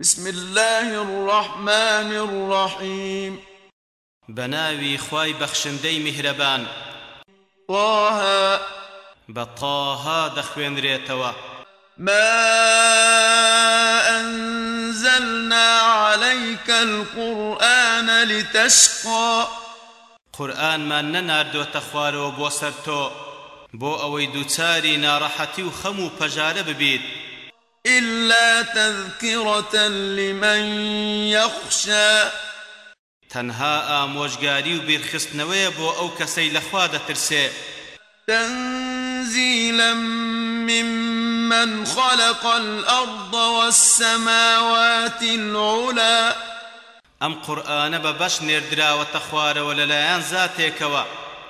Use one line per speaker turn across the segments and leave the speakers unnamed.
بسم الله الرحمن الرحيم.
بناوي خواي بخشندي مهربان
طه.
بطاها دخوين ريتوا
ما أنزلنا عليك القرآن لتشقى.
قورآن ما نەناردۆتە خوارەوە بۆ سەر تۆ. بۆ ئەوەی دووچاری ناڕەحەتی و
إلا تذكرة لمن يخشى.
تەنها ئامۆژگاری و بیرخستنەوەیە بۆ ئەو کەسەی لەخوا دەترسێ.
تنزيلا ممن خلق الأرض والسماوات العلى.
ئەم قورآنە بە بەش نێردراوەتە خوارەوە لەلایەن زاتێکەوە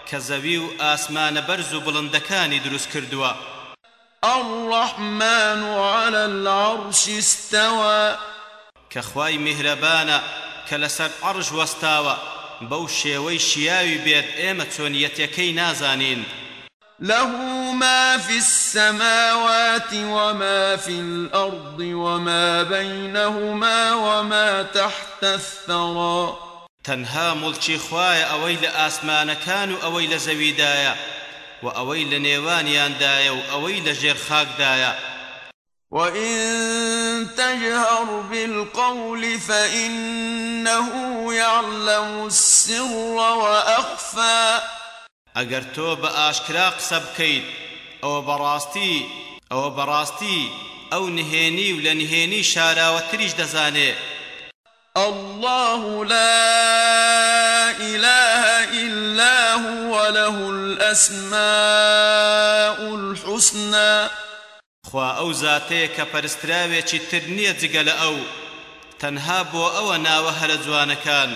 کە زەوی و ئاسمانە بەرز
الرحمن على العرش استوى.
كخواي مهربانا كلسر عرش وستاوى بو شێوەی شیاوی بێت ئێمە چۆنیەتەکەی نازانین.
له ما في السماوات وما في الأرض وما بينهما وما تحت الثرى.
تەنها مڵکی خوایە ئەوەی لە ئاسمانەکان و ئەوەی لە زەویدایە و ئەوەی لە نێوانیاندایە و ئەوەی لە ژێر خاکدایە.
وإن تجهر بالقول فإنه يعلم السر وأخفى.
ئەگەر تۆ بە ئاشکرا قسە بکەیت ئەوە بەڕاستی ئەوە بەڕاستی ئەو نهێنی و لە نهێنی شاراوەتریش دەزانێ.
الله لا إله إلا هو له الأسماء الحسنى.
خوا ئەو زاتەیە کە پەرستراوێکی تر نییە جگە لە ئەو تەنها بۆ ئەوە ناوە هەرە جوانەکان.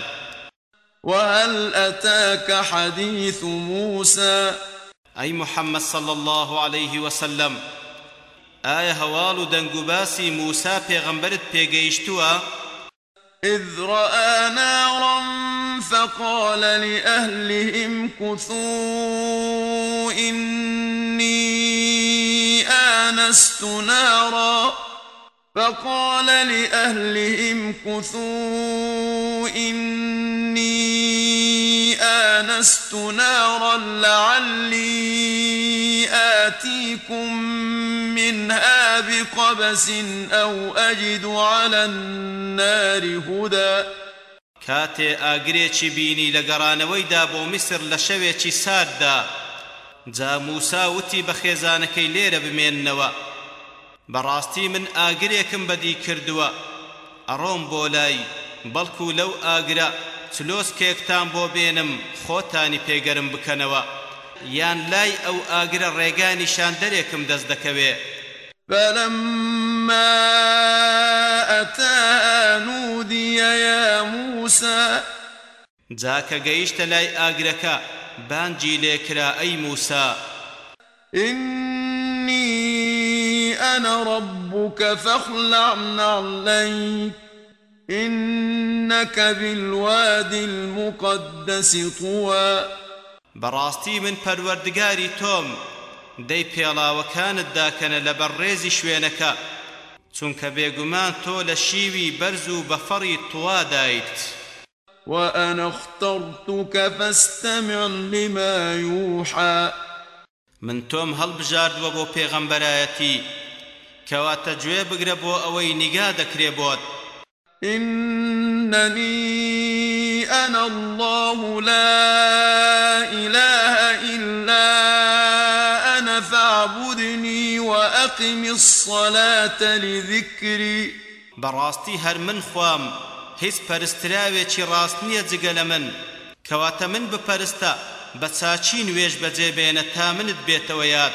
وهل أتاك حديث موسى؟
أي محمد صلى الله عليه وسلم آية هوال دنگباسي موسى پیغمبرت پیگەیشتووە
إذ رأى نارا فقال لأهلهم كثوا إني آنست نارا فقال لأهلهم كثوا إني آنست نارا لعلي آتيكم منها بقبس أو أجد على النار هدى.
کاتێ ئاگرێکی بینی لە گەڕانەوەیدا بۆ میسر لە شەوێکی ساردا جا موسا وتی بە خێزانەکەی لێرە بەڕاستی من ئاگرێکم بەدی کردووە. ئەڕۆم بۆ لای بەڵکو لەو ئاگرە چلۆسکێکتان بۆ بێنم خۆتانی پێگەرم بکەنەوە. یان لای ئەو ئاگرە ڕێگانی شاندەرێکم دەست دەکەوێ.
فلما أتاها نودي يا موسى
جاکە گەیشتە لای ئاگرەکە بانجی لێکرا ئەی موسا.
إني أنا ربك فاخلع نعليك. إنك بالوادي المقدس طوى.
بەڕاستی من پەروەردگاری تۆم دەی پێڵاوەکانت داکەنە لە بەڕێزی شوێنەکە چونکە بێگومان تۆ لە شیوی بەرز و بەفەڕی توادایت
وأنا اخترتك فاستمع لما يوحى.
من تۆم هەڵبژاردووە بۆ پێغەمبەرایەتی کەواتە گوێ بگرە بۆ ئەوەی نیگا دەکرێ بۆت.
إنني أنا الله لا إله إلا أنا فاعبدني وأقم الصلاة لذكري.
بەڕاستی هەر من خوام هیچ پەرستراوێکی ڕاست نییە جگە لە من. کەواتە من بپەرستە بە چاچی نوێژ بەجێ بێنە تا منت بێتەوە یاد.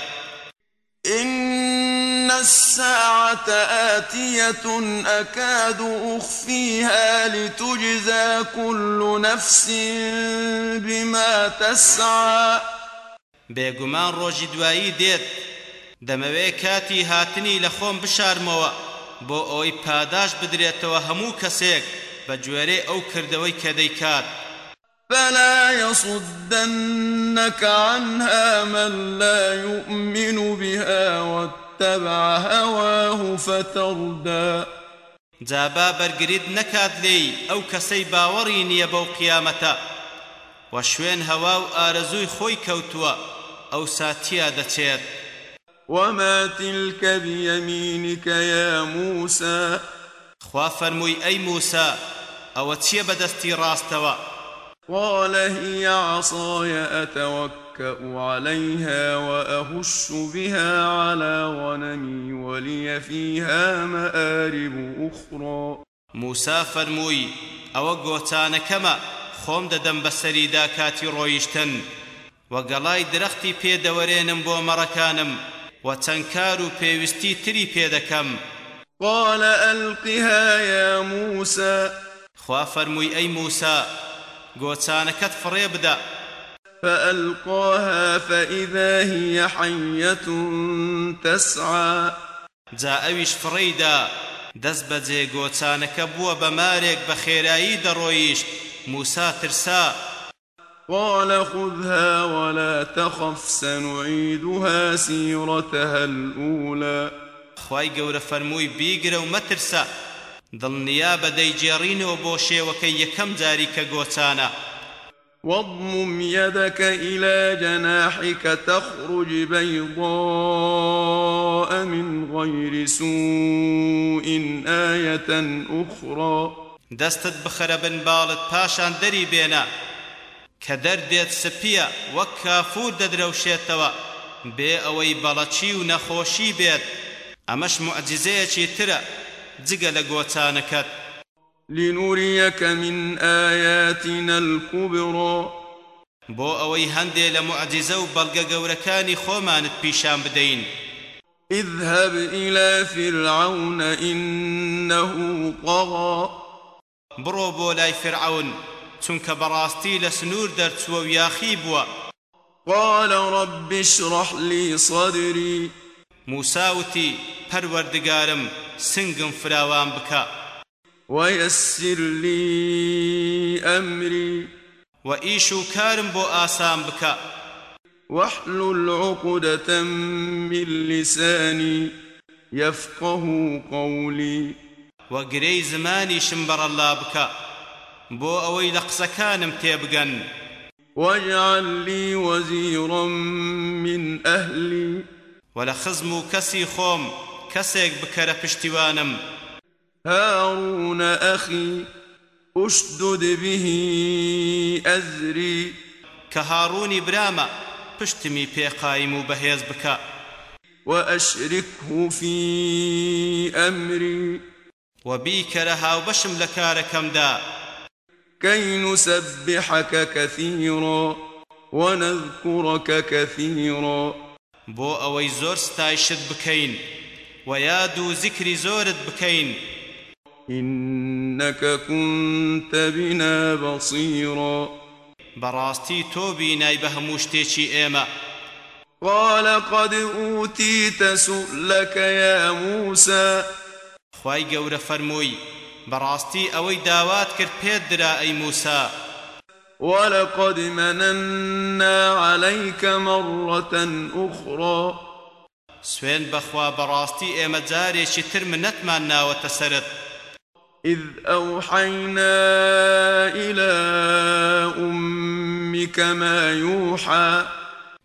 إن الساعة آتية أكاد أخفيها لتجزى كل نفس بما تسعى.
بێگومان ڕۆژی دوایی دێت. دەمەوێ کاتی هاتنی لە خۆم بشارمەوە. بۆ پاداش بدرێتەوە هەموو گوێرەی ئەو کردەوەی کە دەیکات.
فلا يصدنك عنها من لا يؤمن بها واتبع هواه فتردى.
جابا بەرگریت نەکات لێی ئەو کەسەی باوەڕی نییە بەو قیامەتە. و شوێن هەوا و ئارەزووی خۆی کەوتووە ئەو ساتیا دەچێت.
وما تلك بيمينك يا موسى؟
خوا فەرمووی ئەی موسا ئەوە چییە بەدەستی ڕاستەوە؟
قال هي عصاي أتوكأ عليها وأهش بها على غنمي ولي فيها مآرب أخرى.
موسا فەرمووی ئەوە گۆچانەکەمە خۆم دەدەم بەسەریدا کاتی ڕۆیشتن. وە گەڵای درەختی پێدەوەرێنم بۆ مەڕەکانم و چەند کار و پێویستی تری پێدەکەم
قال ألقها يا موسى.
خوا فەرمووی ئەی موسا گۆچانەکەت فڕێ بدە
فألقاها فإذا هي حية تسعى.
جا ئەویش فڕەیدا دەست بەجێ گۆچانەکە بووە بە مارێک بە خێرایی دەڕۆیشت موسا ترسا
قال خذها ولا تخف سنعيدها سيرتها الأولى.
خی گەورە فەرمووی بیگرە و مەترسە دڵنیا بەدەیجێڕینەوە بۆ شێوەکەی یەکەم جاری کە گۆچانە.
واضمم يدك إلى جناحك تخرج بيضاء من غير سوء آية أخرى.
دەستت بخەرە بن باڵت پاشان دەری بێنە کە دەردێت سپییە وەک بەفر دەدرەوشێتەوە بێ ئەوەی بەڵەکی و نەخۆشی بێت ئەمەش معجزەیەکی ترە جگە لە گۆچانەکەت
لنريك من آياتنا الكبرى.
بۆ ئەوەی هەندێ لە معجزە و بەڵگە گەورەکانی خۆمانت پیشان بدەین.
اذهب إلى فرعون إنه طغى.
بڕۆ بۆ لای فرعون چونکە بەڕاستی لە سنوور دەرچووە و یاخی بووە.
قال رب اشرح لي صدري.
موساوتی پەروەردگارم سنگم فراوان بکە
ويسر لي أمري.
و ئیش و کارم بۆ ئاسان بکە
واحلل عقدة من لساني. يفقه قولي.
و گرەی زمانیشم بەڕەڵا بکە بۆ ئەوەی لە قسەکانم تێبگەن.
واجعل لي وزيرا من أهلي.
و لە خزم و کەسی خۆم کەسێک بکەرە پشتیوانم.
هارون أخي أشدد به أزري.
برامە پشتمی پێقایم و بەهێز بکە.
وأشركه في أمري.
و بیکەرە هاوبەشم لە کارەکەمدا.
كي نسبحك كثيرا ونذكرك كثيرا.
ئەوەی زۆر ستایشت بکەین. و یاد و زیکری زۆرت بکەین
إنك كنت بنا بصيرا.
بینای بە هەموو شتێکی ئێمە
قال قد أوتيت سؤلك يا موسى.
خی گەورە فەرمووی بەڕاستی ئەوەی داوات کرد پێت درا ئەی موسا
ولقد مننا عليك مرة أخرى.
سوێن بەخوا بەڕاستی ئێمە جارێکی تر منەتمان ناوەتە سەرت.
إذ أوحينا إلى أمك ما يوحى.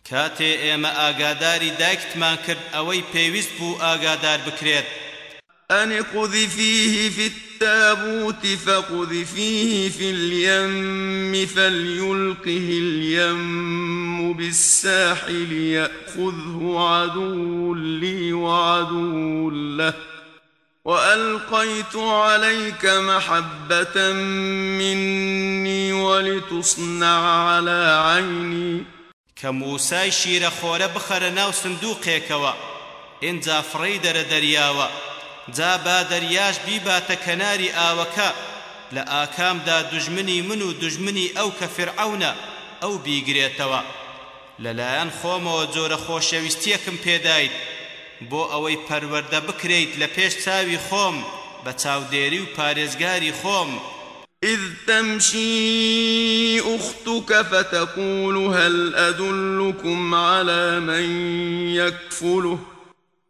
کاتێ ئێمە ئاگاداری دایکتمان کرد ئەوەی پێویست بوو ئاگادار بکرێت
أن اقذفيه في التابوت فاقذفيه في اليم فليلقه اليم بالساحل يأخذه عدو لي عدو له. وألقيت عليك محبة مني ولتصنع على عيني.
خۆرە بخەرە ناو سندوقێکەوە ئینجا فڕەی دەرە دەریاوە. جا با دەریاش بیباتە کەناری ئاوەکە. لە ئاکامدا دوژمنی من و دوژمنی ئەو کە فرعەونە ئەو بیگرێتەوە. لەلایەن خۆمەوە جۆرە خۆشەویستیەکم پێدایت بۆ ئەوەی پەروەردە بکرێیت لە پێش چاوی خۆم بە چاودێری و پارێزگاری خۆم.
إذ تمشي أختك فتقول هل أدلكم على من يكفله؟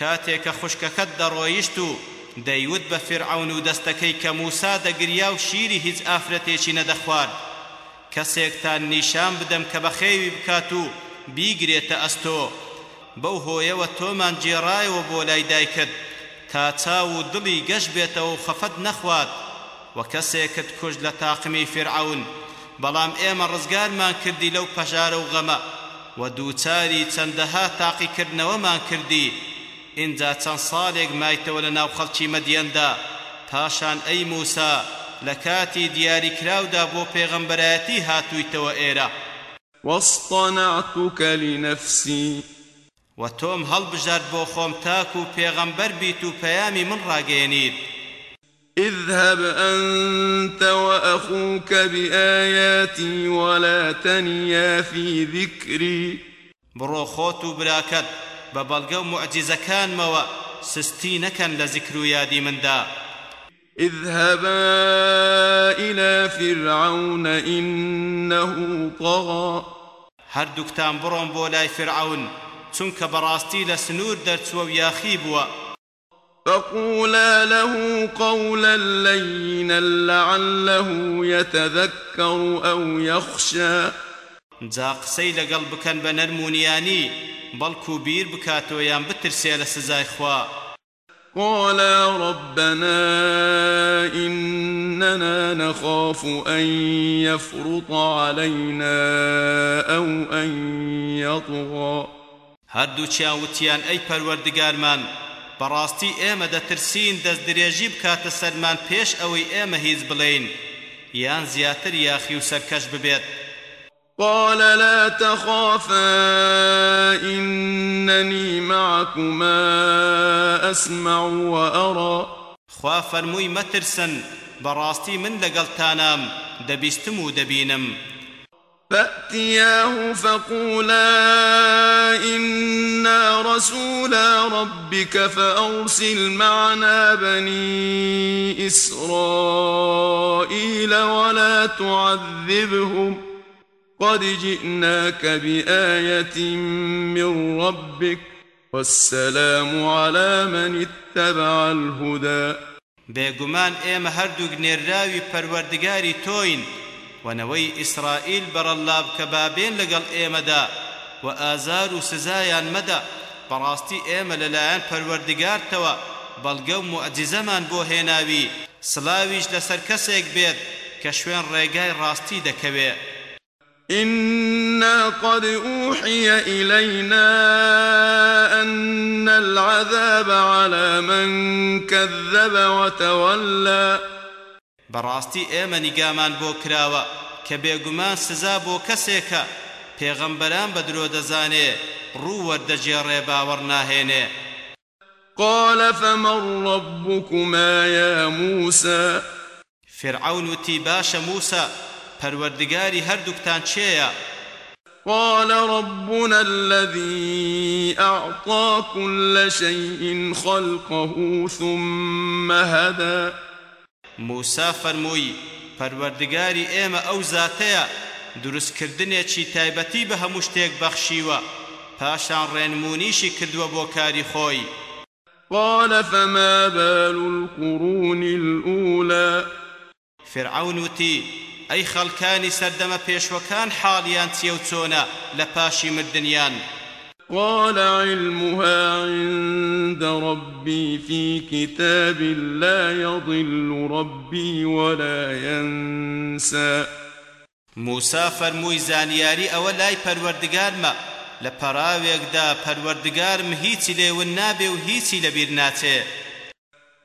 کاتێکە خوشکەکەت دەڕۆیشت و دەیوت بە فرعون و دەستەکەی کە موسا دەگریا و شیری هیچ ئافرەتێکی نەدەخوارد. کەسێکتان نیشان بدەم کە بەخێوی بکات و بیگرێتە ئەستۆ. بەو هۆیەوە تۆمان جێڕایەوە بۆ لای دایکت. تا چاو و دڵی گەشت بێتەوە و خەفەت نەخوات. و کەسێکت کوژ لە تاقمی فرعون. بەڵام ئێمە ڕزگارمان کردی لەو پەژارە و غەمە. و دووچاری چەندەها تاقیکردنەوەمان کردی. اینجا چەند ساڵێک مایتەوە لە ناو خەڵکی مەدیەندا پاشان ئەی موسا لە کاتی دیاریکراودا بۆ پێغەمبەرایەتی هاتوویتەوە ئێرە
واصطنعتك لنفسي.
و تۆم هەڵبژارد بۆ خۆم تاک و پێغەمبەر بیت و پەیامی من ڕاگەیەنیت
اذهب أنت وأخوك بآياتي ولا تنيا في ذكري.
بڕۆ خۆت و براکەت بە بەڵگە و معجزەکانمەوە سستی نەکەن لە و یادی مندا.
اذهبا إلى فرعون إنه طغى.
هەردووکتان بڕۆن بۆ لای فرعون چونکە بەڕاستی لە سنوور دەرچووە و یاخی بووە.
فقولا له قولا لينا لعله يتذكر أو يخشى.
جا قسەی لەگەڵ بکەن بە نەرمونیانی بەڵکو بیر بکاتەوە یان بترسێ لە سزای خوا.
قالا ربنا إننا نخاف أن يفرط علينا أو أن يطغى.
هەردووچیان وتیان ئەی پەروەردگارمان بەڕاستی ئێمە دەترسین دەست درێژی بکاتە سەرمان پێش ئەوەی ئێمە هیچ بڵێین یان زیاتر یاخی و سەرکەش ببێت.
قال لا تخافا إنني معكما أسمع وأرى.
خوا فەرمووی مەترسن بەڕاستی من لەگەڵتانام دەبیستم و دەبینم.
فأتياه فقولا إنا رسولا ربك فأرسل معنا بني إسرائيل ولا تعذبهم. قد جئناك بآية من ربك والسلام على من اتبع الهدى
بێگومان ئێمە هەردوو نێراوی پەروەردگاری تۆین ونەوەی ئیسرائیل بەڕەلاب کە بابێن لەگەڵ ئێمەدا و ئازار و سزایان مەدە بەڕاستی ئێمە لەلایەن پەروەردگارتەوە بەڵگە و معجزەمان بۆ هێناوی. سڵاویش لەسەر کەسێک بێت کە شوێن
إنا قد أوحي إلينا أن العذاب على من كذب وتولى.
بەڕاستی ئێمە نیگامان بۆ کراوە کە بێگومان سزا بۆ کەسێکە پێغەمبەران بە درۆ دەزانێ باوەڕ ناهێنێ.
قال فمن ربكما يا موسى؟
فرعون وتی باشە موسى پەروەردگاری هەردووکتان چێیە
قال ربنا الذي أعطى كل شيء خلقه ثم هدى.
موسا فەرمووی پەروەردگاری ئێمە ئەو زاتەیە دروستکردنێکی تایبەتی بە هەموو شتێک بەخشیوە پاشان ڕێنمونیشی کردووە بۆ کاری خۆی.
قال فما بال القرون الأولى.
فرعون وتی ئەی خەڵکانی سەردەمە پێشوەکان حاڵیان چیە و چۆنە لە پاشی مردنیان
قال علمها عند ربي في كتاب لا يضل ربي ولا ينسى.
موسا فەرمووی زانیاری ئەوە لای پەروەردگارمە. لە پەراوێکدا پەروەردگارم هیچی لێون نابێ و هیچی لەبیر ناچێ.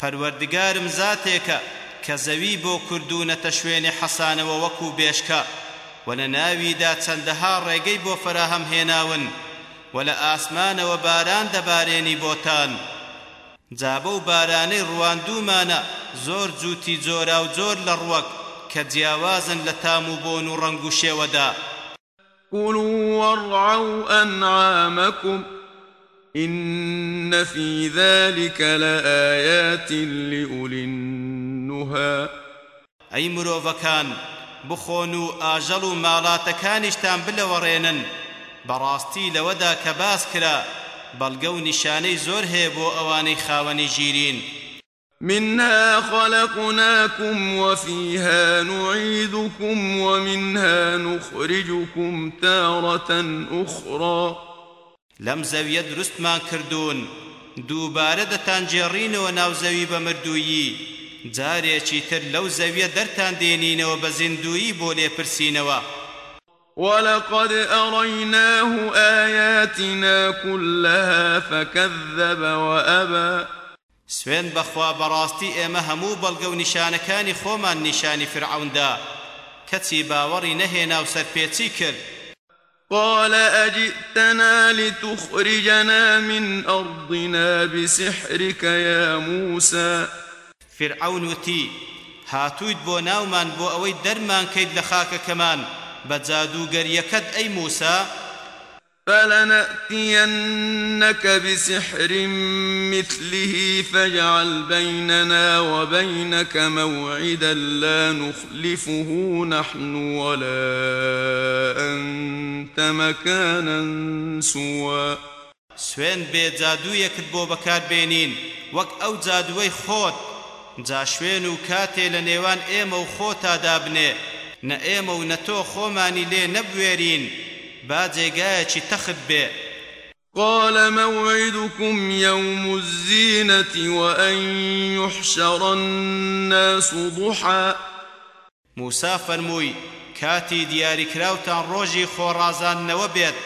پەروەردگارم زاتێکە کە زەوی بۆ کردوونەتە شوێنی حەسانەوە وەکو بێشکە و لە ناویدا چەندەها ڕێگەی بۆ فراهەم هێناون و لە ئاسمانەوە باران دەبارێنی بۆتان. جا بەو بارانەی ڕواندوومانە زۆر جووتی جۆرا و جۆر لە ڕوەک کە جیاوازن لە تام و بۆن و ڕنگ و شێوەدا.
كلوا وارعوا أنعامكم إن في ذلك لآيات لأولي النهى.
ئەی مرۆڤەکان بخۆن و ئاژەڵ و ماڵاتەکانیشتان بلەوەڕێنن. بەڕاستی لەوەدا کە باس کرا بەڵگە و نیشانەی زۆر هەیە بۆ ئەوانەی خاوەنی ژیرین.
منها خلقناكم وفيها نعيدكم ومنها نخرجكم تارة أخرى.
لەم زەویە دروستمان کردوون. دووبارە دەتانجێڕینەوە ناو زەوی بە مردوویی. جارێکی تر لەو زەویە دەرتان دێنینەوە بە زیندویی بۆ لێپرسینەوە.
ولقد أريناه آياتنا كلها فكذب وأبى.
سوێن بەخوا بەڕاستی ئێمە هەموو بەڵگە و نیشانەکانی خۆمان نیشانی فرعوندا. کەچی باوەڕی نەهێنا و سەرپێچی کرد.
قال أجئتنا لتخرجنا من أرضنا بسحرك يا موسى.
فرعون وتی هاتوویت بۆ ناومان بۆ ئەوەی دەرمان کەیت لە خاکەکەمان بە جادوگەریەکەت ئەی موسا
فلنأتينك بسحر مثله فاجعل بيننا وبينك موعدا لا نخلفه نحن ولا أنت مكانا سوى.
سوێن بێ جادوویەکت بۆ بەکاربێنین وەک ئەو جادووەی خۆت جا شوێن و کاتێ لە نێوان ئێمە و خۆتادا بنێ نە ئێمە و نە تۆ خۆمانی لێ نەبوێرین. با جێگایەکی تەخت بێ
قال موعدكم يوم الزينة وأن يحشر الناس ضحى.
موسا فەرمووی کاتی دیاریکراوتان ڕۆژی خۆڕازاننەوە بێت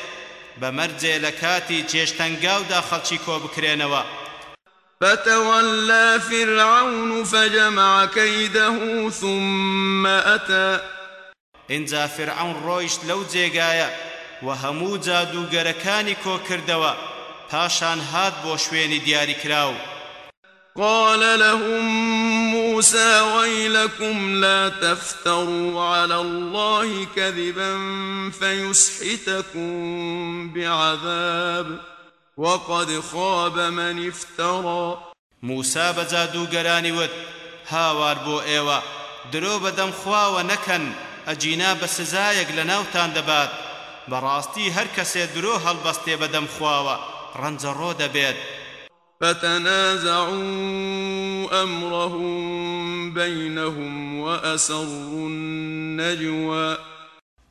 بەمەرجێ لە کاتی چێشتەنگاودا خەڵکی کۆ بکرێنەوە.
فتولى فرعون فجمع كيده ثم أتى.
ئینجا فرعون ڕۆیشت لەو جێگایە و هەموو جادوگەرەکانی کۆ کردەوە پاشان هات بۆ شوێنی دیاریکراو.
قال لهم موسى ويلكم لا تفتروا على الله كذبا فيسحتكم بعذاب وقد خاب من افترى.
موسا بە جادوگەرانی وت هاوار بۆ ئێوە. درۆ بەدەم خواوە نەکەن. ئەجینا بە سزایەک لە ناوتان دەبات. بەڕاستی هەر کەسێ درۆ هەڵبەستێ بەدەم خواوە ڕەنجەڕۆ دەبێت.
فتنازعوا أمرهم بينهم وأسروا النجوى.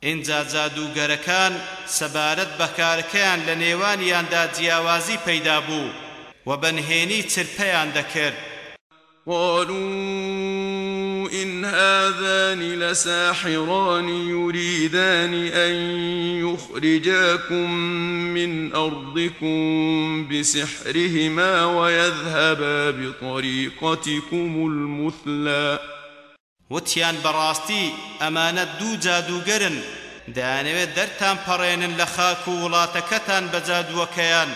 ئینجا جادوگەرەکان سەبارەت بەکارەکەیان لە نێوانیاندا جیاوازی پەیدا بوو و بەنهێنی چرپەیان دەکرد.
قالوا إن هذان لساحران يريدان أن يخرجاكم من أرضكم بسحرهما ويذهبا بطريقتكم المثلى.
وتیان بەڕاستی ئەمانە دوو جادوگەرن دەیانەوێت دەرتان پەڕێنن لە خاک و وڵاتەکەتان بە جادووەکەیان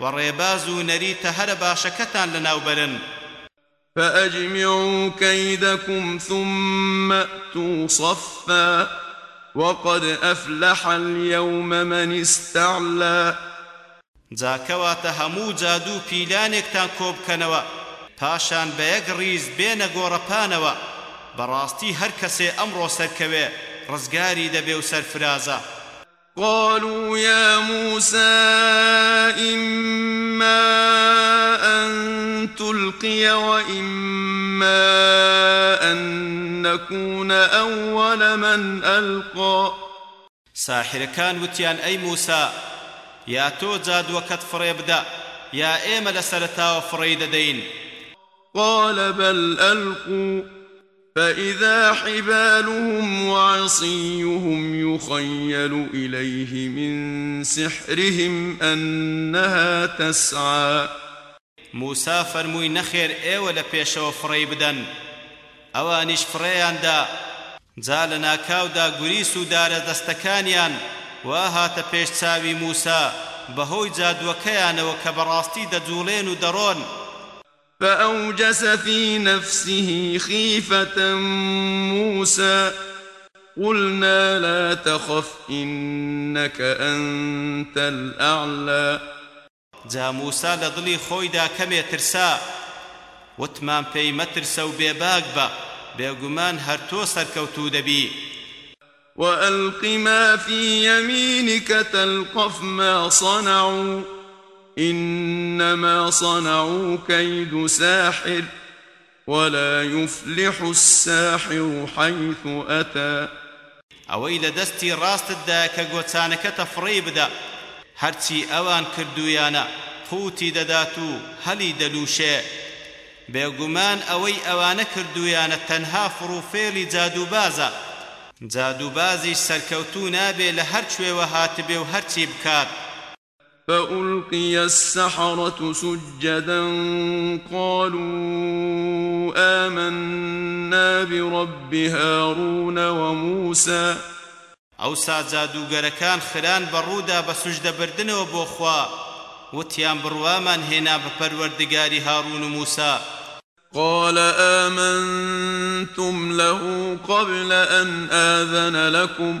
و ڕێباز و نەریتە هەرە باشەکەتان لەناوبەرن
فأجمعوا كيدكم ثم أتوا صفا. وقد أفلح اليوم من استعلى.
جاکەواتە هەموو جادوو پیلانێکتان کۆبکەنەوە پاشان بە یەک ڕیز بێنە گۆڕەپانەوە بەڕاستی هەر کەسێ ئەمڕۆ سەرکەوێ ڕزگاری دەبێ و سەرفرازە.
قالوا يا موسى إما أن تلقي وإما أن نكون أول من ألقى.
ساحرەکان وتیان ئەی موسا یا تۆ جادووەکەت فڕێ بدە یا ئێمە لە سەرتاوە فڕێی دەدەین
قال بل ألقوا. فإذا حبالهم وعصيهم يخيل إليه من سحرهم أنها تسعى.
موسا فەرمووی نەخێر ئێوە لە پێشەوە فڕێی بدەن. ئەوانیش فڕێیاندا جا لە ناکاودا گوریس و دارە دەستەکانیان. وا هاتە پێش چاوی موسا. بەهۆی و دەڕۆن.
فأوجس في نفسه خيفة موسى. قلنا لا تخف إنك أنت الأعلى.
جا موسا لە دڵی خۆیدا کەمێ ترسا. وتمان پێی مەترسە و بێباک بە بێگومان هەر تۆ سەرکەوتوو دەبی.
وألق ما في يمينك تلقف ما صنعوا. إنما صنعوا كيد ساحر ولا يفلح الساحر حيث أتى.
ئەوەی لە دەستی ڕاستتدا کە گۆچانەکەتە فڕێ بدە هەرچی ئەوان کردویانە قوتی دەدات و هەلی دەلووشێ بێگومان ئەوەی ئەوانە کردویانە تەنها فڕوفێلی جادوبازە جادوبازیش سەرکەوتوو نابێ لە هەر کوێوە هاتبێ بکات
فألقي السحرة سجدا قالوا آمنا برب هارون وموسى.
ئەو ساجادوگەرەکان خران بەڕوودا بە سوژدەبردنەوە بۆ خوا وتیان بڕوامان هێنا بە پەروەردگاری هارون و موسا.
قال آمنتم له قبل أن آذن لكم.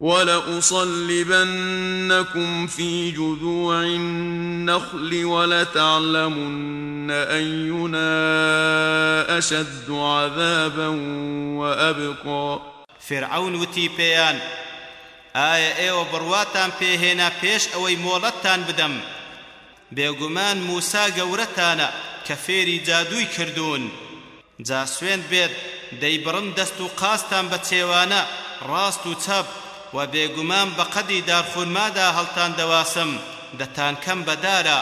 ولأصلبنكم في جذوع النخل ولتعلمن أينا أشد عذابا وأبقى.
فرعون وتی پێیان ئایا ئێوە بڕواتان پێهێنا پێش ئەوەی مۆڵەتتان بدەم؟ بێگومان موسا گەورەتانە کە فێری جادووی کردوون. جا سوێن بێت دەیبڕن دەست و قاستان بە چێوانە ڕاست و بێگومان بە قەدی دارخورمادا هەڵتان دەواسم دەتان کەم بەدارە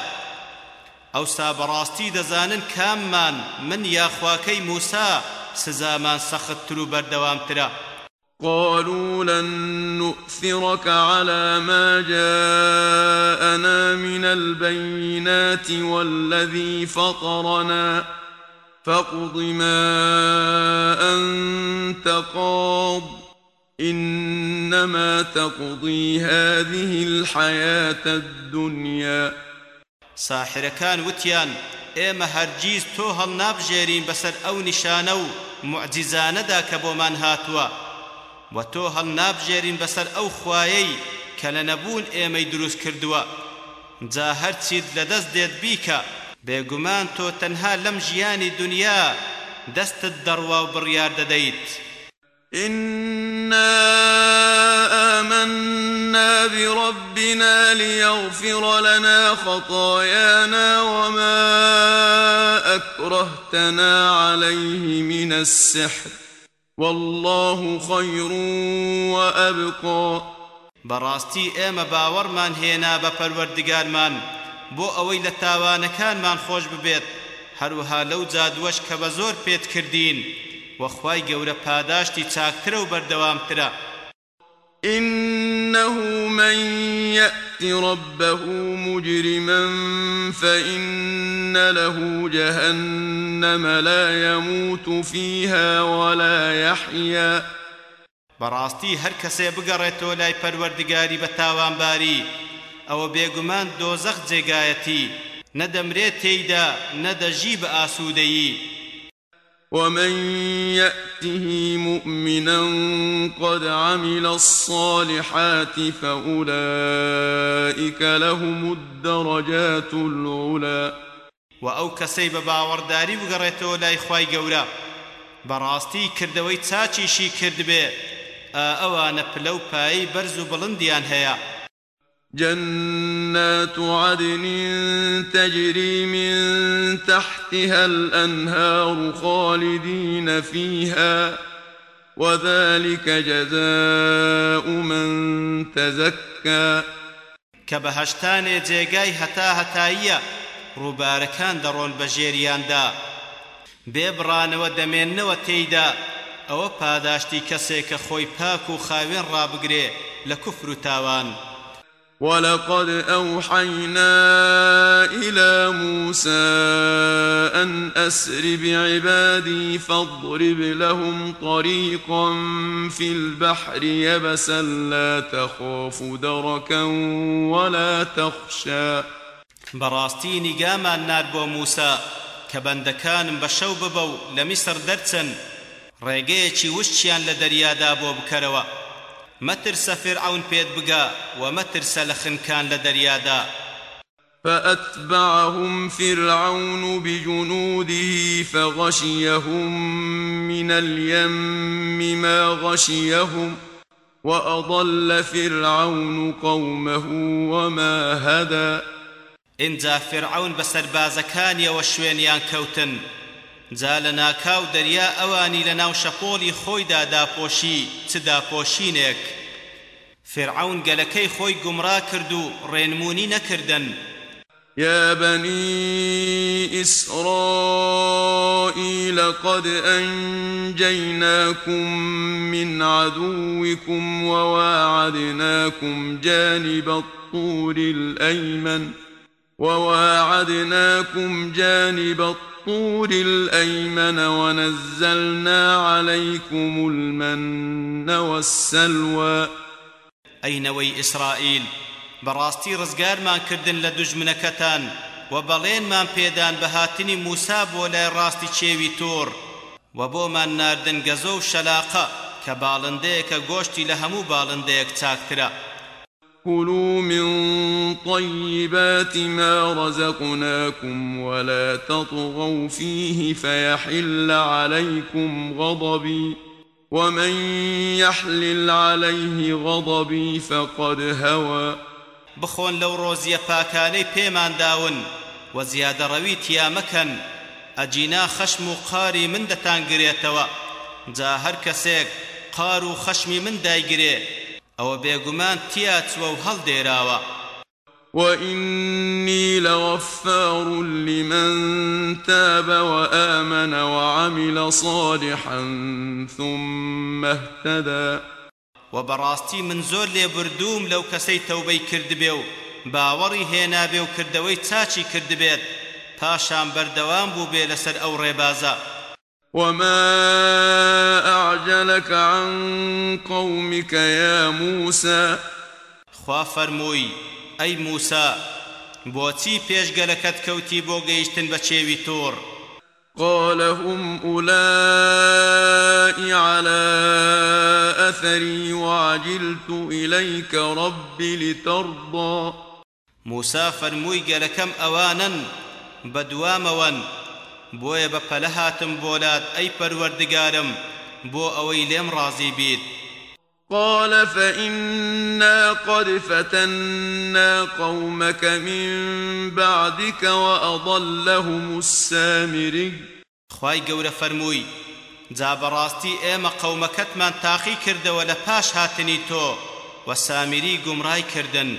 ئەوسا بەڕاستی دەزانن کاممان من یاخواکەی موسا سزامان سەختتر و بەردەوامترە.
قالوا لن نؤثرك على ما جاءنا من البينات والذي فطرنا. فاقض ما أنت قاض. إنما تقضي هذه الحياة الدنيا.
ساحرەکان وتیان ئێمە هەرگیز تۆ هەڵ نابژێرین بەسەر ئەو نیشانە و معجزانەدا کە بۆمان هاتووە و تۆ هەڵ نابژێرین بەسەر ئەو خوایەی کە لە نەبوون ئێمەی دروست کردووە جا هەرچیت لەدەست دێت بیکە بێگومان تۆ تەنها لەم ژیانی دنیا دەستت دەڕوا و بڕیار دەدەیت
إنا آمنا بربنا ليغفر لنا خطايانا وما أكرهتنا عليه من السحر والله خير وأبقى
بەڕاستی ئێمە باوەڕمان هێنا بە پەروەردگارمان. بۆ ئەوەی لە تاوانەکانمان خۆش ببێت. هەروەها لەو جادوەش کە بە زۆر پێت کردین. وەخوای گەورە پاداشتی چاکترە و بەردەوامترە.
إنه من يأت ربه مجرما فإن له جهنم لا يموت فيها ولا يحيا.
بەڕاستی هەر کەسێ بگەڕێتەوە لای پەروەردگاری بە تاوانباری. ئەوە بێگومان دۆزەخ جێگایەتی. نەدەمرێت تێیدا نەدەژی بە ئاسوودەیی.
ومن يأته مؤمنا قد عمل الصالحات فأولئك لهم الدرجات العلى.
وأو كسي بباورداري بگەڕێتەوە لای خوای گەورە. بەڕاستی کردەوەی چاچیشی کرد بێ. ئەوانە پلە و پایی بەرز و بڵندیان هەیە.
جنات عدن تجري من تحتها الأنهار خالدين فيها وذلك جزاء من تزكى.
كبهشتان جيغاي هتا هتايا ڕووبارەکان دەڕۆن بە ژێریاندا. بێبڕانەوە دەمێننەوە تێیدا ئەوە پاداشتی کەسێک کە خۆی پاک و خاوێن و تاوان.
ولقد أوحينا إلى موسى أن أسر بعبادي فاضرب لهم طريقا في البحر يبسا لا تخاف دركا ولا تخشى.
بەڕاستی نیگامان نار بۆ موسا کە بەندەکانم بە شەو ببە و لە دەریادا بۆ مەترسە فرعون پێت بگا و مەترسە لە خنکان لە دەریادا
فأتبعهم فرعون بجنوده فغشيهم من اليم ما غشيهم وأضل فرعون قومه وما هدى.
ئینجا فرعون بە سەربازەکانیەوە شوێنیان کەوتن جا لە ناکاو دەریا ئەوانی لە ناو شەپۆلی خۆیدا داپۆشی چ داپۆشینێک؟ فرعون گەلەکەی خۆی گومڕا کرد و ڕێنمونی نەکردن.
يا بني إسرائيل قد أنجيناكم من عدوكم وواعدناكم جانب الطور الأيمن. وواعدناكم جانب الطور الأيمن ونزلنا عليكم المن والسلوى.
ئەینەوەی ئیسرائیل بەڕاستی ڕزگارمان کردن لە دوژمنەکەتان و بەڵێنمان پێدان بە هاتنی موسا بۆ لای ڕاستی چێوی تۆر و ناردن گەزە و شەلاقە کە باڵندەیەکە گۆشتی چاکترە
كلوا من طيبات ما رزقناكم ولا تطغوا فيه فيحل عليكم غضبي ومن يحلل عليه غضبي فقد هوى
بخۆن لەو ڕۆزیە پاکانەی پێمان داون و زیادە ڕەوی تیا مەکەن ئەجینا خەشم و قاری من دەتانگرێتەوە. جا هەر کەسێک قار و من دایگرێ ئەوە بێگومان تیا چوە و هەڵدێراوە.
وإني لغفار لمن تاب وآمن وعمل صالحا ثم اهتدى.
وە بەڕاستی من زۆر لێبوردەم لەو کەسەی تۆبەی کردبێ و باوەڕی هێنابێ و کردەوەی چاکی کردبێت پاشان بەردەوام بووبێ لەسەر ئەو ڕێبازە
وما أعجلك عن قومك يا موسى
خوا فەرمووی ئەی موسا بۆچی پێش گەلەکەت کەوتی بۆ گەیشتن بە کێوی توور؟
قال هم أولئك على أثري وعجلت إليك رب لترضى
موسا فەرمووی گەلەکەم ئەوانن بەدوامەوەن بۆیە بە پەلە هاتم بۆلات ئەی پەروەردگارم بۆ ئەوەی لێم ڕازی بیت
قال فإنا قد فتنا قومك من بعدك وأضلهم السامري.
خواي گەورە فەرمووی جا بەڕاستی ئێمە قەومەکەتمان تاقی کردەوە لە پاش هاتنی تۆ و سامیری گومڕای کردن.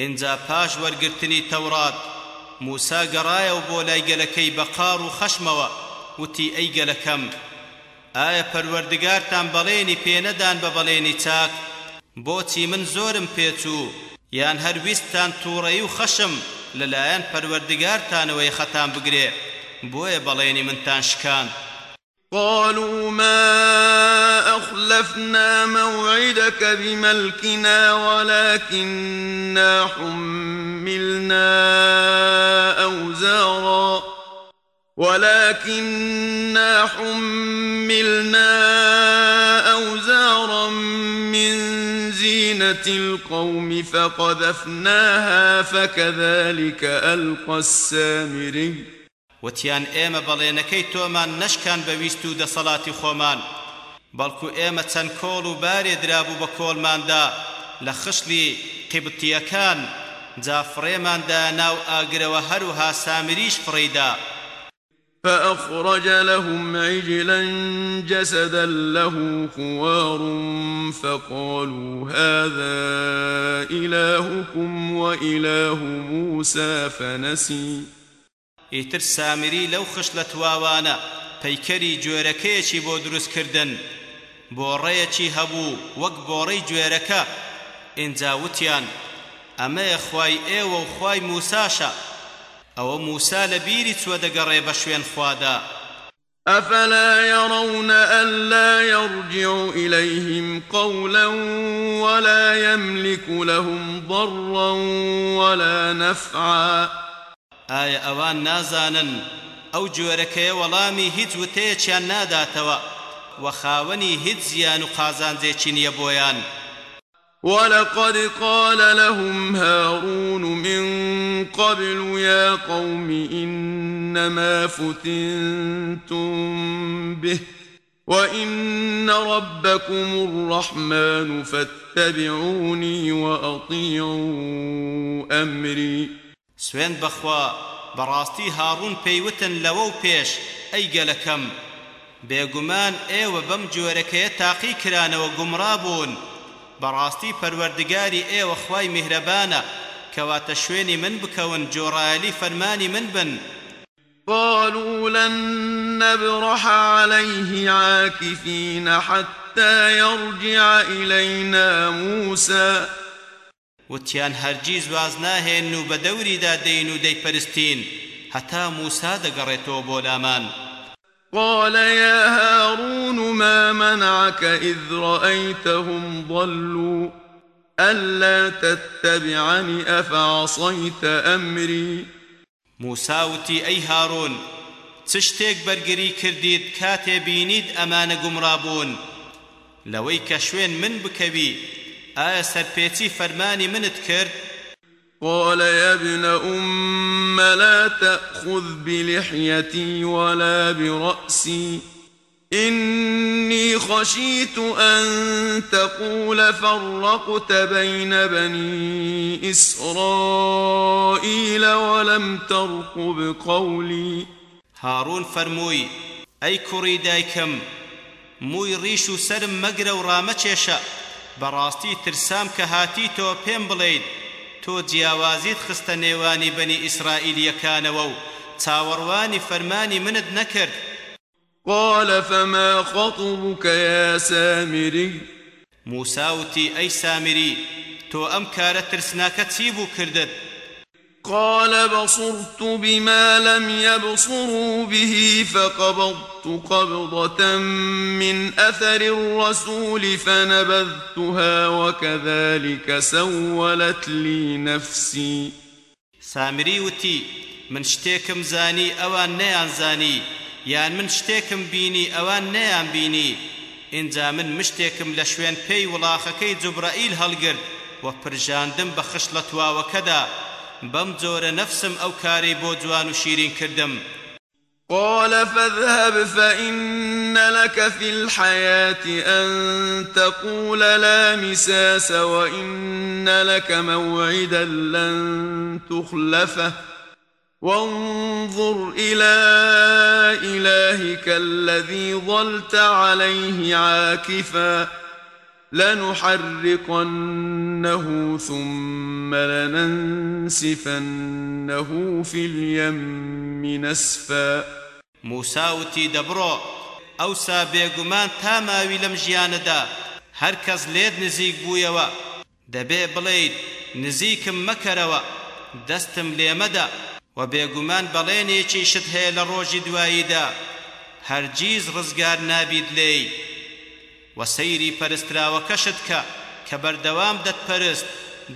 ئینجا پاش وەرگرتنی تەورات. موسا گەڕایە و بۆ لای گەلەکەی بەقار و خەشمەوە وتی ئەی گەلەکەم ئایا پەروەردگارتان بەڵێنی پێنەدان بە بەڵێنی چاک؟ بۆچی من زۆرم پێچوو یان هەر ویستان تووڕەی و خەشم لەلایەن پەروەردگارتانەوەی خەتان بگرێ بۆیە بەڵێنی منتان شکاند
قالوا ما أخلفنا موعدك بملكنا ولكننا حملنا أوزارا. ولكننا حملنا أوزارا من زينة القوم فقذفناها فكذلك ألقى السامري.
وتیان ئێمە بەڵێنەکەی تۆمان نەشکان بەویست و دەسەڵاتی خۆمان بەڵکو ئێمە چەند کۆڵ و بارێ درابوو بە کۆڵماندا لە خشلی قیبتیەکان جا فڕێماندا ناو ئاگرەوە هەروها سامریش فڕیدا
فأخرج لهم عجلا جسدا له خوار فقالوا هذا إلهكم وإله موسى فنسي.
ئیتر سامری لەو خشلە تواوانە پەیکەری گوێرەکەیەکی بۆ دروستکردن بۆ ڕێیەکی هەبوو وەک بۆڕەی گوێرەکە. ئینجا وتیان ئەمەیە خوای ئێوە و خوای موساشە ئەوە موسا لە بیری چوە دەگەڕێ بە شوێن خوادا.
أفلا يرون ألا يرجع إليهم قولا ولا يملك لهم ضرا ولا نفعا.
ئایا ئەوان نازانن ئەو جۆرەکەیە وەڵامی هیچ وتەیەکیان ناداتەوە؟ و خاوەنی هیچ زیان و قازانجێکی نییە بۆیان.
ولقد قال لهم هارون من قبل يا قوم إنما فتنتم به وإن ربكم الرحمن فاتبعوني وأطيعوا أمري.
سوێن بەخوا بەڕاستی هاڕون پێیوتن لەوە و پێش ئەی گەلەکەم بێگومان ئێوە بەم جۆرەکەیە تاقی کرانەوە گومڕا بوون. بەڕاستی پەروەردگاری ئێوە خوای میهرەبانە کەواتە شوێنی من بکەون جۆڕایەلی فەرمانی من بن.
قالوا لن نبرح عليه عاكفين حتى يرجع إلينا موسى.
وتیان هەرگیز واز ناهێن و بە دەوریدا دەین و دەیپەرستین. هەتا موسا دەگەڕێتەوە بۆ لامان.
قال يا هارون ما منعك إذ رأيتهم ضلوا؟ ألا تتبعني أفعصيت أمري؟
موساوتی ئەی هارون چ شتێک بەرگری کردیت؟ کاتێ بینید ئەمانە گومڕابوون لەوەی کە شوێن من بکەوی ئایا سەرپێچی فەرمانی منت کرد؟
قال يا ابن أم لا تأخذ بلحيتي ولا برأسي. إني خشيت أن تقول فرقت بين بني إسرائيل ولم ترقب قولي.
هارون فەرمووی ئەی کوڕی دایکم مووی ڕیش و سەرم مەگرە و ڕامە بەڕاستی ترسام هاتیتەوە پێم بڵێیت. تۆ جیاوازیت خستە نێوانی بەنی ئیسرائیلیەکانەوە و چاوەڕوانی فەرمانی منت نەکرد.
قال فما خطبك يا سامري؟
موسا وتی ئەی سامری تۆ ئەم کارە ترسناکە چی بوو کردت؟
قال بصرت بما لم يبصروا به فقبضت قبضة من أثر الرسول فنبذتها وكذلك سولت لي نفسي.
سامري وتي من شتێکم زانی ئەوان نەیان زانی. یان من شتێکم بینی ئەوان نەیان بینی. ئینجا من مشتێکم لە شوێن پێی وڵاخەکەی جوبرائیل هەڵگرت و پرژاندم بە تواوەکەدا. جۆرە نەفسم ئەو کارەی بۆ جوان و شیرین کردم
قال فاذهب فإن لك في الحياة أن تقول لا مساس وإن لك موعدا لن تخلفه. وانظر إلى إلهك الذي ظلت عليه عاكفاً. لنحرقنه ثم لننسفنه في اليم نسفا.
موساوتی دەبڕۆ ئەوسا بێگومان تا ماوی لەم ژیانەدا هەر کەس لێت نزیک بوویەوە. دەبێ بڵێیت نزیکم مەکەرەوە دەستم لێمەدا و بێگومان بەڵێنێکی شت هەیە لە ڕۆژی دواییدا هەرگیز ڕزگار و سەیری پەرستراوەکەشت کە کە بەردەوام دەتپەرست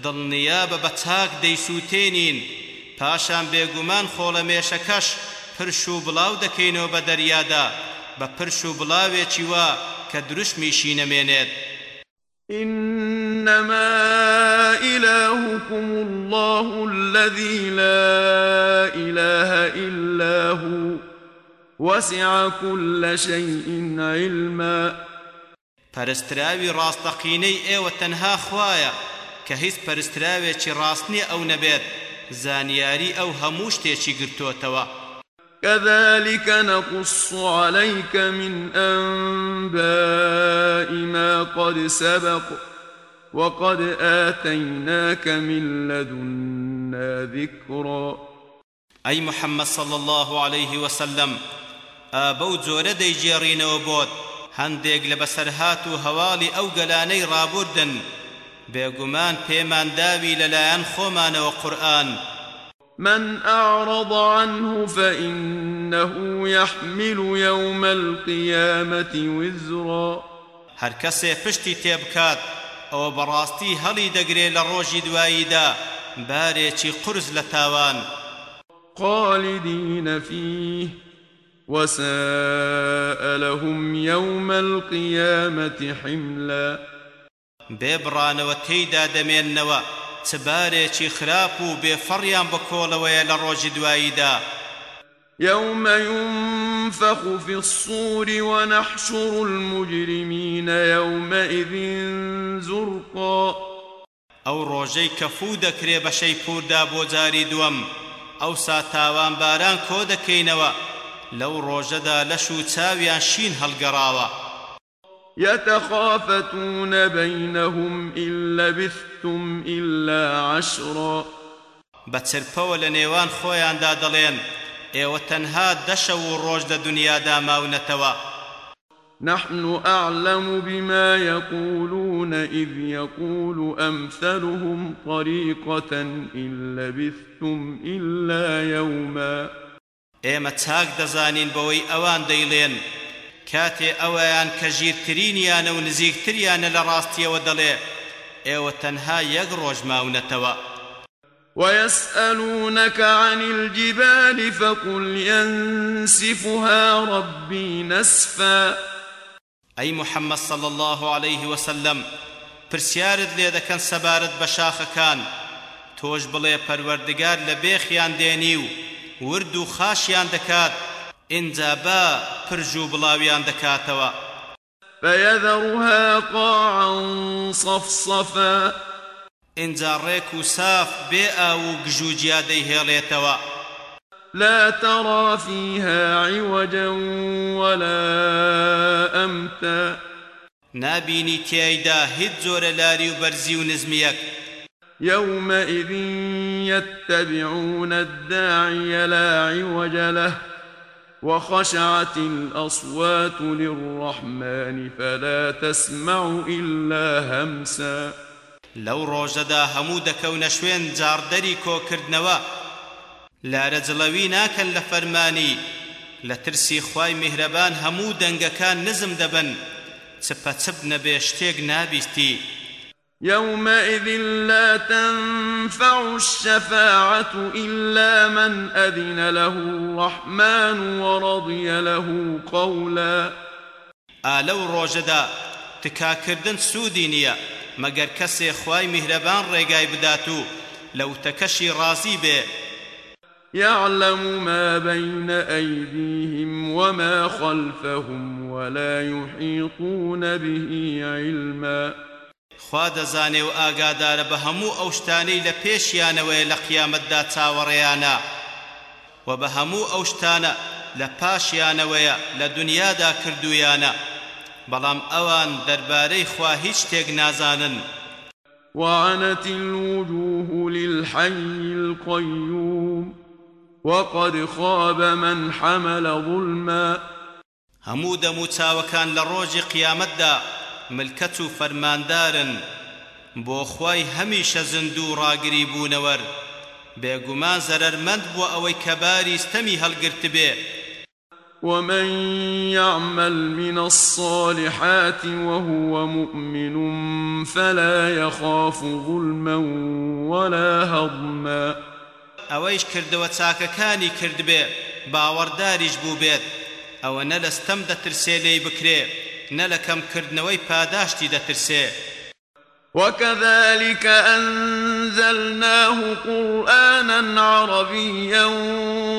دڵنیابە بە چاک دەیسووتێنین پاشان بێگومان خۆڵەمێشەکەش پرش و بڵاو دەکەینەوە بە دەریادا. بە پرش و بڵاوێکی وا کە
إنما إلهكم الله الذي لا إله إلا هو. وسع كل شيء علما.
پەرستراوی ڕاستەقینەی ئێوە تەنها خوایە کە هیچ پەرستراوێکی ڕاستنی ئەو نەبێت. زانیاری ئەو هەموو شتێکی گرتوتەوە.
كذلك نقص عليك من أنباء ما قد سبق وقد آتيناك من لدنا ذكرا.
أي محمد صلى الله عليه وسلم ئابە جۆرە دەیجێڕینەوە بۆت هەندێک لە بەسەرهات و هەواڵی ئەو گەلانەی ڕابوردن بێگومان پێمان داوی لەلایەن خۆمانەوە قورئان
من أعرض عنه فإنه يحمل يوم القيامة وزرا.
هەر کەسێ پشتی تێبکات ئەوە بەڕاستی هەڵی دەگرێت لە ڕۆژی دواییدا بارێکی قرس لە تاوان
خالدين فيه وساء لهم يوم القيامة حملا.
بێبڕانەوە تێیدا دەمێننەوە چبارێکی خراپ و بێفەڕیان بکۆڵەوەیە لە ڕۆژی دواییدا.
يوم ينفخ في الصور ونحشر المجرمين يومئذ زرقا.
ڕۆژەی کەفوو دەکرێ بەشەی پوردا بۆ جاری دووەم ئەو ساتاوان باران کۆ دەکەینەوە لەو ڕۆژەدا لەش و چاویان شین هەڵگەڕاوە.
يتخافتون بينهم إن لبثتم إلا عشرا.
بەچرپەوە لە نێوان خۆیاندا دەڵێن ئێوە تەنها دەشە و ڕۆژ لە دنیادا ماونەتەوە.
نحن أعلم بما يقولون إذ يقول أمثلهم طريقة إن لبثتم إلا يوما.
ئێمە چاک دەزانین بەوەی ئەوان دەیڵێن. کاتێ ئەوەیان کە ژیرترینیانە و نزیکتریانە لە ڕاستیەوە دەڵێ ئێوە تەنها یەک ڕۆژ ماونەتەوە
ويسألونك عن الجبال فقل ينسفها ربي نسفا.
أي محمد صلى الله عليه وسلم پرسیارت لێ دەکەن سەبارەت بە شاخەکان. تۆش بڵێ پەروەردگار لە بێخیان دێنی و ورد و خاشیان دەکات ئینجا بە پرژ و بڵاویان دەکاتەوە.
فيذرها قاعا صفصفا.
ئینجا ڕێک و ساف بێ ئاو و گژوگیا دەیهێڵێتەوە
لا ترى فيها عوجا ولا أمتا.
نابینی تیایدا هیچ جۆر لاری و بەرزی و نزمیەک
يومئذ يتبعون الداعي لا عوج له وخشعت الأصوات للرحمن فلا تسمع إلا همسا.
لو روجدا همو دەکەونە شوێن جاردەری کۆکردنەوە لارەجڵەوی ناکەن لە فەرمانی لە ترسی خوای میهرەبان هەموو دەنگەکان نزم دەبن چپە چپ نەبێ شتێک نابیستی.
يومئذ لا تنفع الشفاعة إلا من أذن له الرحمن ورضي له قولا
آلو روجدا تكاكردن سودي نيا مگر کەسێ خوای میهرەبان ڕێگای بداتو لەو تەکەشی ڕازی بێ.
يعلم ما بين أيديهم وما خلفهم ولا يحيطون به علما
خوا دەزانێ و ئاگادارە بە هەموو ئەو شتانەی لە پێشیانەوەی لە قیامەتدا چاوەڕێیانە. و بە هەموو ئەو شتانە لە پاشیانەوەیە لە دنیادا کردویانە بەڵام ئەوان دەربارەی خوا هیچ شتێک نازانن.
وعنت الوجوه للحي القيوم وقد خاب من حمل ظلما.
هەموو دەم و چاوەکان لە ڕۆژی قیامەتدا ملکەت و فەرماندارن. بۆ خوای هەمیشە زند و ڕاگری بوونەوەر. بێگومان زەرەرمەند بووە ئەوەی کەباری ستەمی هەڵگرت بێ.
ومن يعمل من الصالحات وهو مؤمن فلا يخاف ظلما ولا هضما.
ئەوەیش کردەوە چاکەکانی کردبێ باوەڕداریش بوو بێت. ئەوە نە لە ستەم دەترسێ لێی بکرێ. نە لە کەمکردنەوەی پاداشتی دەترسێ.
وكذلك أنزلناه قرآنا عربيا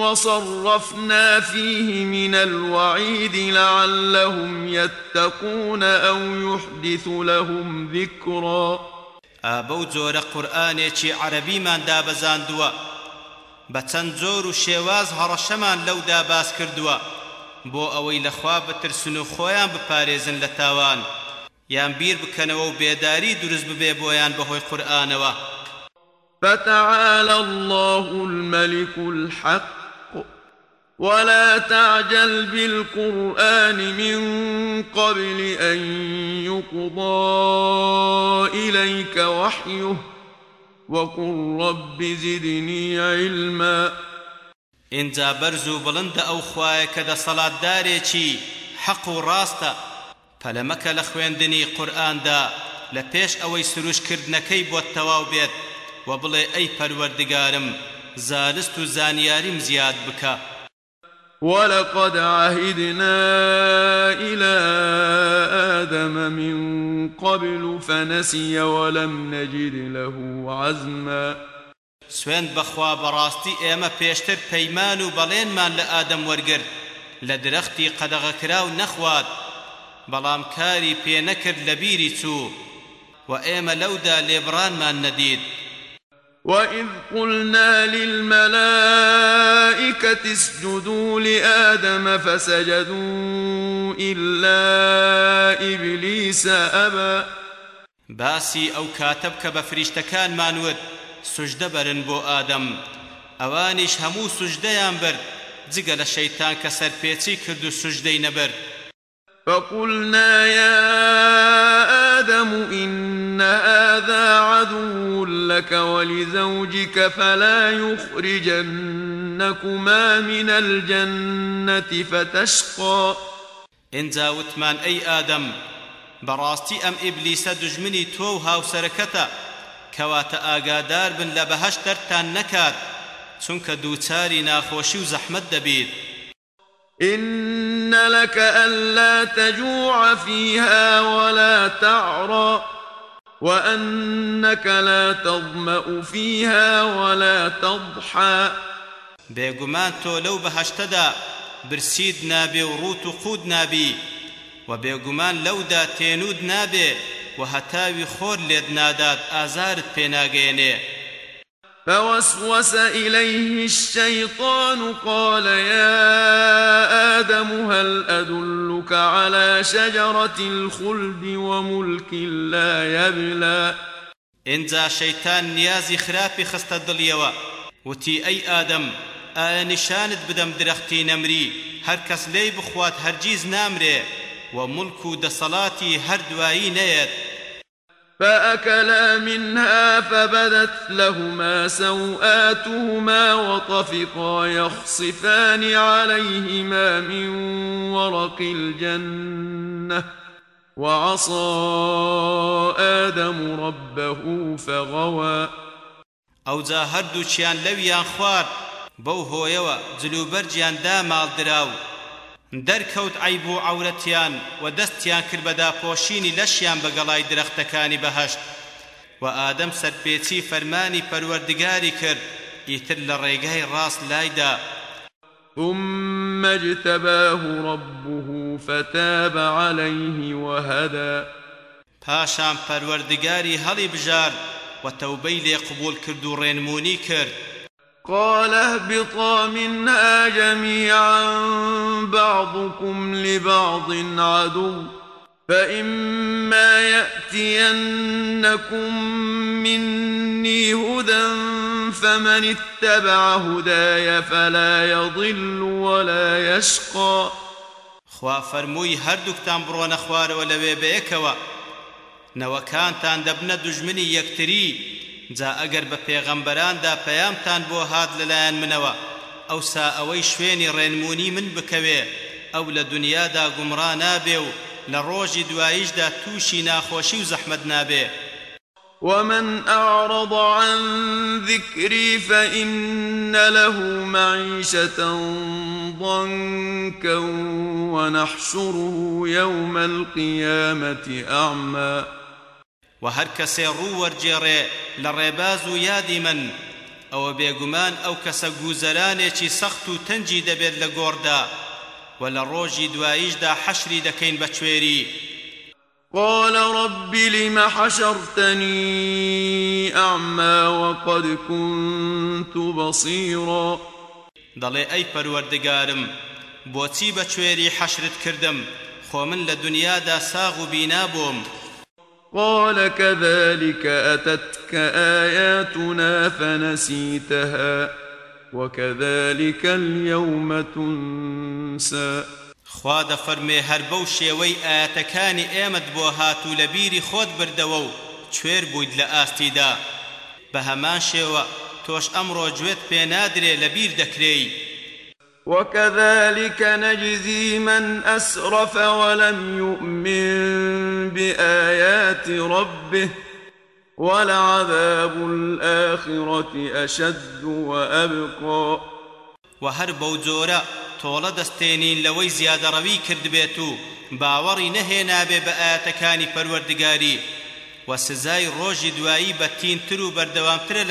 وصرفنا فيه من الوعيد لعلهم يتقون أو يحدث لهم ذكرا.
ئابە جۆرە قورآانێکی عەربیمان دابەزاندووە. بە چەند جۆر و شێواز هەڕەشەمان لەودا باس کردووە. بۆ ئەوەی لەخوا بترسن و خۆیان بپارێزن لە تاوان. یان بیر بکەنەوە و بێداری دروست ببێ بۆیان بەهۆی قورئانەوە
فتعالى الله الملك الحق. ولا تعجل بالقرآن من قبل أن يقضى إليك وحيه. وقل رب زدني علما.
اینجا بەرز و بڵندە ئەو خوایە کە دەسەڵاتدارێکی حەق و ڕاستە. پەلەمەکە لە خوێندنی قورئاندا لە پێش ئەوەی سروشکردنەکەی بۆ تەواو بێت و بڵێ ئەی پەروەردگارم زانست و زانیاریم زیاد بکە.
ولقد عهدنا إلى آدم من قبل فنسي ولم نجد له عزما
سوێن بەخوا بەڕاستی ئێمە پێشتر پەیمان و بەڵێنمان لە ئادەم وەرگرت لە درەختی قەدەغەکرا و نەخوات. بەڵام کاری پێ نەکرد لە بیری چوو و ئێمە لەودا لێبڕانمان نەدید.
وإذ قلنا للملائكة اسجدوا لآدم فسجدوا إلا إبليس أبى.
باسی ئەو کاتە بکە بە سوژدە بەرن بۆ ئادەم ئەوانیش هەموو سوژدەیان برد جگە لە شەیتان کە سەرپێچی کرد و نەبرد
فقلنا يا آدم إن هذا عدو لك ولزوجك فلا يخرجنكما من الجنة فتشقى.
اینجا وتمان ئەی ئادەم بەڕاستی ئەم ئیبلیسە دژمنی تۆ و هاوسەرەکەتە کەواتە ئاگادار بن لە بەهەش دەرتان نەکات چونکە دووچاری ناخۆشی و دەبیت.
إن لك ألا تجوع فيها ولا تعرى وأنك لا تظمأ فيها ولا تضحى.
بێگومان تۆ لەو بەهەشتەدا برسید نابێ و ڕوت و قود نابی و بێگومان لەودا تێنود نابێ و هەتاوی خۆر لێت نادات ئازارت پێناگەێنێ
فوسوس إليه الشيطان قال يا آدم هل أدلك على شجرة الخلد وملك لا يبلى؟
اینجا شەیتان نیازی خراپی خستە دڵیەوە وتی ئەی ئادەم ئایا نیشانت بدەم درەختی نەمری هەر کەس لێی بخوات هەرگیز نامرێ و ملک و دەسەڵاتی هەردوایی نەیەت
فأكلا منها فبدت لهما سوآتهما وطفقا يخصفان عليهما من ورق الجنة وعصى آدم ربه فغوى.
ئەو جا هەردووچیان لەویان خوارد بەو هۆیەوە جلوبەرجیان داماڵ دراو دەرکەوت عیب و عورەتیان و دەستیان کرد بە داپۆشینی لەشیان بە گەڵای درەختەکانی بەهەشت و ئادەم سەرپێچی فەرمانی پەروەردگاری کرد ئیتر لە ڕێگای ڕاست لایدا.
ثم اجتباه ربه فتاب عليه وهدى.
پاشان پەروەردگاری هەڵی بژار و تەوبەی لێ قبول کرد و ڕێنمونی کرد.
قال اهبطا منها جميعا بعضكم لبعض عدو فإما يأتينكم مني هدى فمن اتبع هداي فلا يضل ولا يشقى.
خوا فەرمووی هەردووکتان بڕۆنە خوارەوە لەوێ بەیەکەوە نەوەکانتان دەبنە دوژمنی یەکتری جا ئەگەر بە پێغەمبەراندا پەیامتان بۆ هات لەلایەن منەوە ئەوسا ئەوەی شوێنی ڕێنمونی من بکەوێ. ئەو لە دنیادا گومڕا نابێ و لە ڕۆژی دواییشدا تووشی ناخۆشی و زەحمەت نابێ.
ومن أعرض عن ذكري فإن له معيشة ضنكا ونحشره يوم القيامة أعمى.
وە هەر کەسێ ڕوو وەرگێڕێ لە ڕێباز و یادی من ئەوە بێگومان ئەو کەسە گوزرانێکی سەخت و تەنگی دەبێت لە گۆڕدا و لە ڕۆژی دواییشدا حەشری دەکەین بە کوێری.
قال رب لم حشرتني أعمى وقد كنت بصيرا.
دەڵێ ئەی پەروەردگارم بۆچی بە کوێری حەشرت کردم؟ خۆ من لە دنیادا ساغ و بینا بووم.
قال كذلك أتتك آياتنا فنسيتها وكذلك اليوم تنسى.
خوا دەفەرمێ هەر بەو شێوەی ئاەتەکانی ئێمەت بۆ هاتوو لە بیری خۆت بردەوە و کوێر بوویت لە ئاستیدا؟ بە هەمان شێوە تۆش
وكذلك نجزي من أسرف ولم يؤمن بآيات ربه ولعذاب الآخرة أشد وأبقى.
وهر بوجورا تۆڵە دەستێنین لەوەی زیادەڕەوی کردبێت و باوەڕی نەهێنابێ بە ئاەتەکانی پەروەردگاری و سزای ڕۆژی دوایی بەتینتر و بەردەوامترە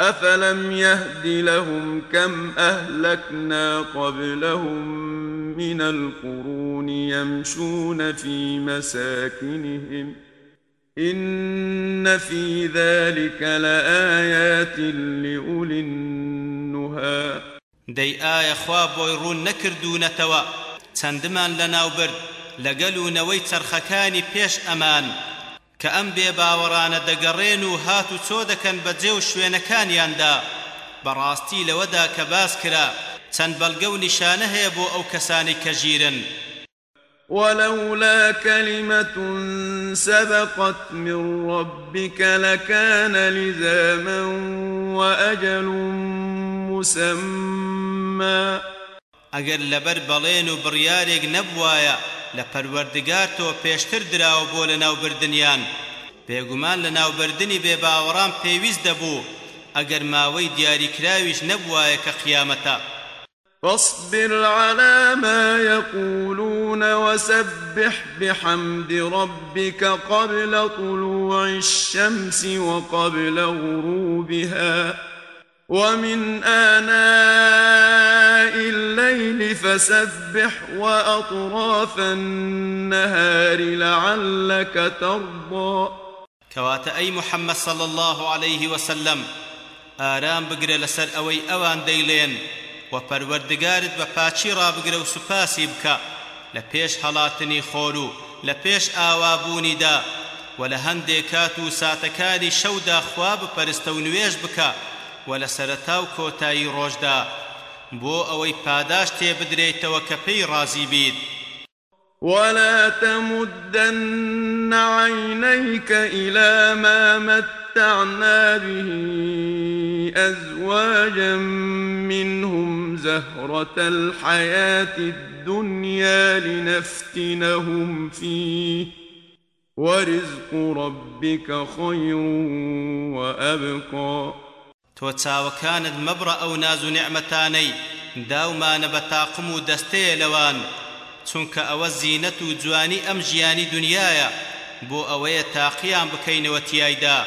أفلم يهد لهم كم أهلكنا قبلهم من القرون يمشون في مساكنهم إن في ذلك لآيات لأولي النهى.
دەی ئایا خوا بۆی ڕوون نەکردوونەتەوە؟ چەندمان لە ناوبرد لەگەلوونەوەی چرخەکانی پێش ئەمان. کە ئەم بێ باوەڕانە دەگەڕێن و هات و چۆ دەکەن بەجێ و شوێنەکانیاندا. بەڕاستی لەوەدا کە باس کرا چەند بەڵگە و نیشانە هەیە بۆ ئەو کەسانی کە ژیرن.
ولولا كلمة سبقت من ربك لكان لزاما وأجل مسمى.
ئەگەر لەبەر بەڵێن و بڕیارێک نەبوایە لە پەروەردگار تۆ پێشتر دراوە بۆ لە ناوبردنیان. بێگومان لە ناوبردنی بێباوەڕان پێویست دەبوو ئەگەر ماوەی دیاریکراویش نەبوایە کە قیامەتە.
فاصبر على ما يقولون وسبح بحمد ربك قبل طلوع الشمس وقبل غروبها. ومن آناء الليل فسبح وأطراف النهار لعلك ترضى.
كوات أي محمد صلى الله عليه وسلم آرام بقر لسر أوي أوان ديلين وپەروەردگارت بە پاچی ڕابگرە و سوپاسی بکە لە پێش هەڵاتنی خۆر و لە پێش ئاوابوونیدا و لە هەندێک کات و و لە سەرەتا و کۆتایی ڕۆژدا پاداش تێبدرێتەوە کە پێی ڕازی
ولا تمدن عينيك إلى ما متعنا به أزواجا منهم زهرة الحياة الدنيا لنفتنهم فيه ورزق ربك خير وأبقى
تۆ چاوەکانت مەبڕە ئەو ناز و نعمەتانەی داومانە بە تاقم و دەستەیە لەوان. چونکە ئەوە زیینەت و جوانی ئەم ژیانی دنیاە بۆ ئەوەیە تاقییان بکەینەوە تیایدا.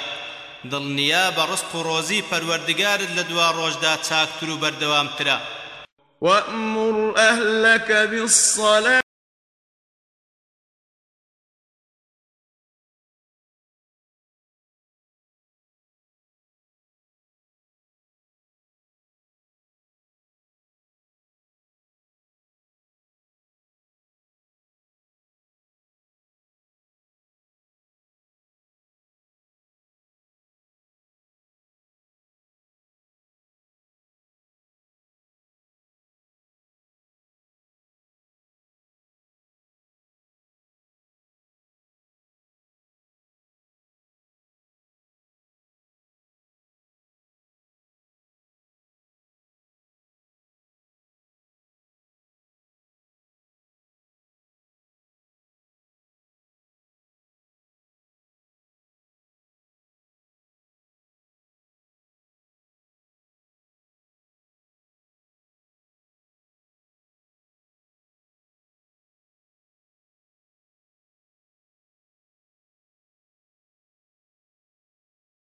دڵنیا بە ڕست و ڕۆزی پەروەردگارت لە دوا ڕۆژدا چاکتر و بەردەوامترە.
وأمر أهلك بالصلاة